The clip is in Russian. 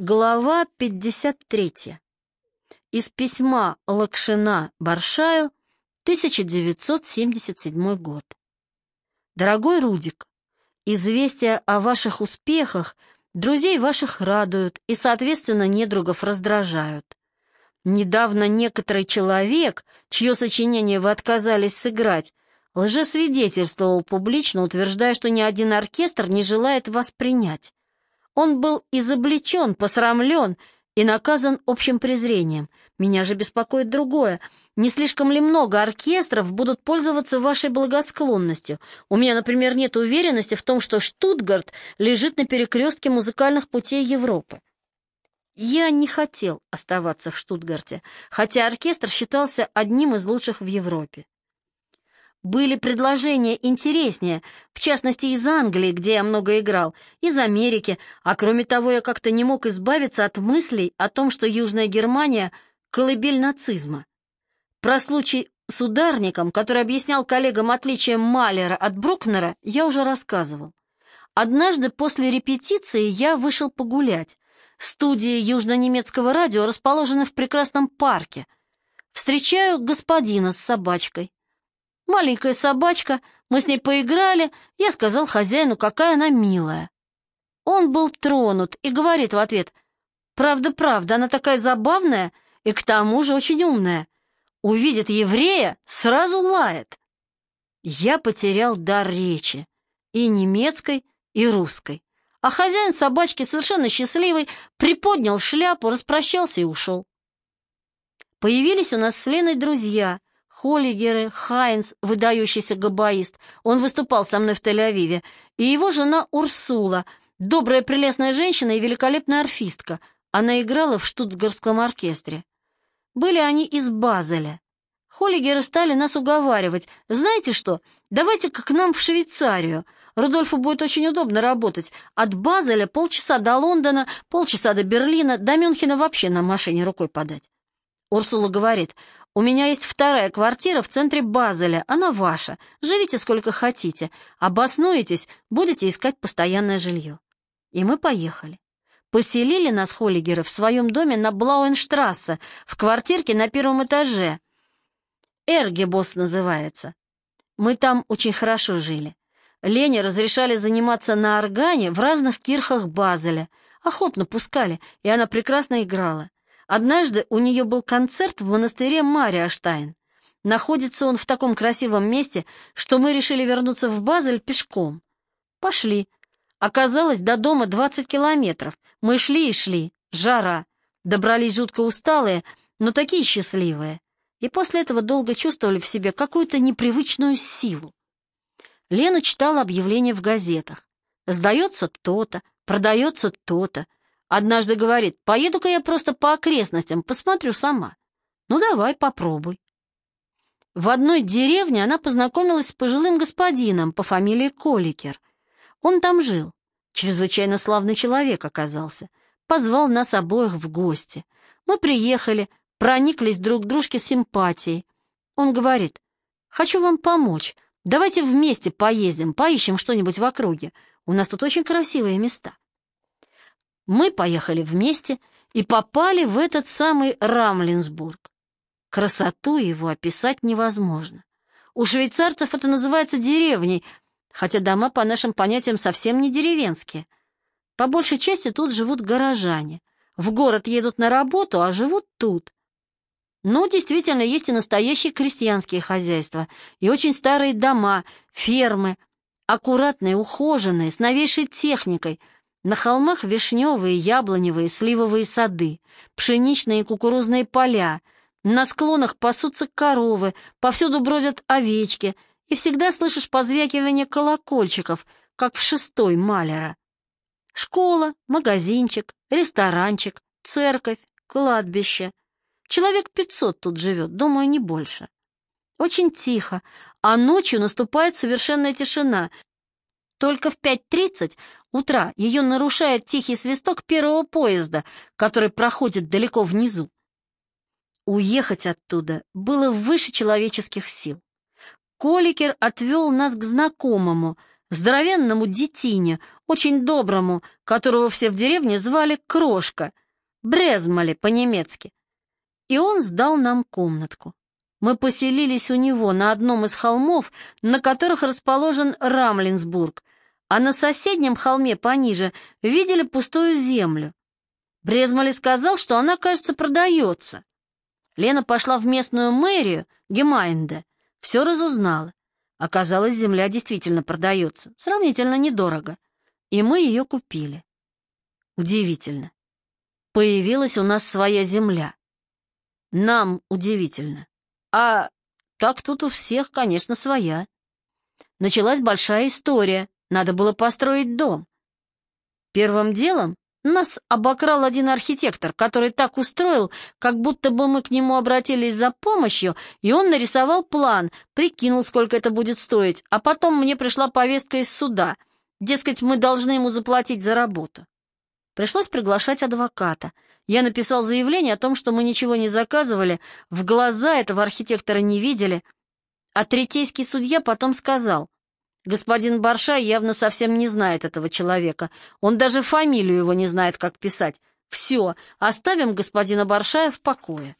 Глава 53. Из письма Лакшина Баршаю, 1977 год. Дорогой Рудик, известия о ваших успехах друзей ваших радуют и, соответственно, недругов раздражают. Недавно некоторый человек, чье сочинение вы отказались сыграть, лжесвидетельствовал публично, утверждая, что ни один оркестр не желает вас принять. Он был изобличен, посрамлен и наказан общим презрением. Меня же беспокоит другое. Не слишком ли много оркестров будут пользоваться вашей благосклонностью? У меня, например, нет уверенности в том, что Штутгарт лежит на перекрестке музыкальных путей Европы. Я не хотел оставаться в Штутгарте, хотя оркестр считался одним из лучших в Европе. Были предложения интереснее, в частности из Англии, где я много играл, из Америки, а кроме того я как-то не мог избавиться от мыслей о том, что Южная Германия — колыбель нацизма. Про случай с ударником, который объяснял коллегам отличие Малера от Брукнера, я уже рассказывал. Однажды после репетиции я вышел погулять. Студии южно-немецкого радио расположены в прекрасном парке. Встречаю господина с собачкой. Маленькая собачка, мы с ней поиграли, я сказал хозяину, какая она милая. Он был тронут и говорит в ответ, «Правда, правда, она такая забавная и к тому же очень умная. Увидит еврея, сразу лает». Я потерял дар речи, и немецкой, и русской. А хозяин собачки, совершенно счастливый, приподнял шляпу, распрощался и ушел. Появились у нас с Леной друзья — Холлигеры, Хайнс, выдающийся габаист, он выступал со мной в Тель-Авиве, и его жена Урсула, добрая прелестная женщина и великолепная арфистка. Она играла в штутгарском оркестре. Были они из Базеля. Холлигеры стали нас уговаривать. Знаете что, давайте-ка к нам в Швейцарию. Рудольфу будет очень удобно работать. От Базеля полчаса до Лондона, полчаса до Берлина, до Мюнхена вообще на машине рукой подать. Урсула говорит, у меня есть вторая квартира в центре Базеля, она ваша. Живите сколько хотите. Обоснуетесь, будете искать постоянное жилье». И мы поехали. Поселили нас Холлигеры в своем доме на Блауенштрассе, в квартирке на первом этаже. Эргебос называется. Мы там очень хорошо жили. Лене разрешали заниматься на органе в разных кирхах Базеля. Охотно пускали, и она прекрасно играла. Однажды у нее был концерт в монастыре Мариаштайн. Находится он в таком красивом месте, что мы решили вернуться в Базель пешком. Пошли. Оказалось, до дома 20 километров. Мы шли и шли. Жара. Добрались жутко усталые, но такие счастливые. И после этого долго чувствовали в себе какую-то непривычную силу. Лена читала объявления в газетах. Сдается то-то, продается то-то. Однажды говорит, поеду-ка я просто по окрестностям, посмотрю сама. Ну, давай, попробуй. В одной деревне она познакомилась с пожилым господином по фамилии Коликер. Он там жил. Чрезвычайно славный человек оказался. Позвал нас обоих в гости. Мы приехали, прониклись друг к дружке симпатией. Он говорит, хочу вам помочь. Давайте вместе поездим, поищем что-нибудь в округе. У нас тут очень красивые места. Мы поехали вместе и попали в этот самый Рамлинсбург. Красоту его описать невозможно. У швейцарцев это называется деревней, хотя дома по нашим понятиям совсем не деревенские. По большей части тут живут горожане. В город едут на работу, а живут тут. Но действительно есть и настоящие крестьянские хозяйства, и очень старые дома, фермы, аккуратные, ухоженные, с новейшей техникой — на холмах вишневые, яблоневые, сливовые сады, пшеничные и кукурузные поля, на склонах пасутся коровы, повсюду бродят овечки, и всегда слышишь позвякивание колокольчиков, как в шестой Малера. Школа, магазинчик, ресторанчик, церковь, кладбище. Человек пятьсот тут живет, думаю, не больше. Очень тихо, а ночью наступает совершенная тишина, только в 5.30 утра ее нарушает тихий свисток первого поезда, который проходит далеко внизу. Уехать оттуда было выше человеческих сил. Коликер отвел нас к знакомому, здоровенному детине, очень доброму, которого все в деревне звали Крошка, Brösmeli по-немецки. И он сдал нам комнатку. Мы поселились у него на одном из холмов, на которых расположен Рамлинсбург, а на соседнем холме пониже видели пустую землю. Brösmeli сказал, что она, кажется, продается. Лена пошла в местную мэрию, Gemeinde, все разузнала. Оказалось, земля действительно продается, сравнительно недорого, и мы ее купили. Удивительно. Появилась у нас своя земля. Нам удивительно. А так тут у всех, конечно, своя. Началась большая история. Надо было построить дом. Первым делом нас обокрал один архитектор, который так устроил, как будто бы мы к нему обратились за помощью, и он нарисовал план, прикинул, сколько это будет стоить, а потом мне пришла повестка из суда. Дескать, мы должны ему заплатить за работу. Пришлось приглашать адвоката. Я написал заявление о том, что мы ничего не заказывали, в глаза этого архитектора не видели, а третейский судья потом сказал — Господин Баршай явно совсем не знает этого человека. Он даже фамилию его не знает, как писать. Все, оставим господина Баршая в покое.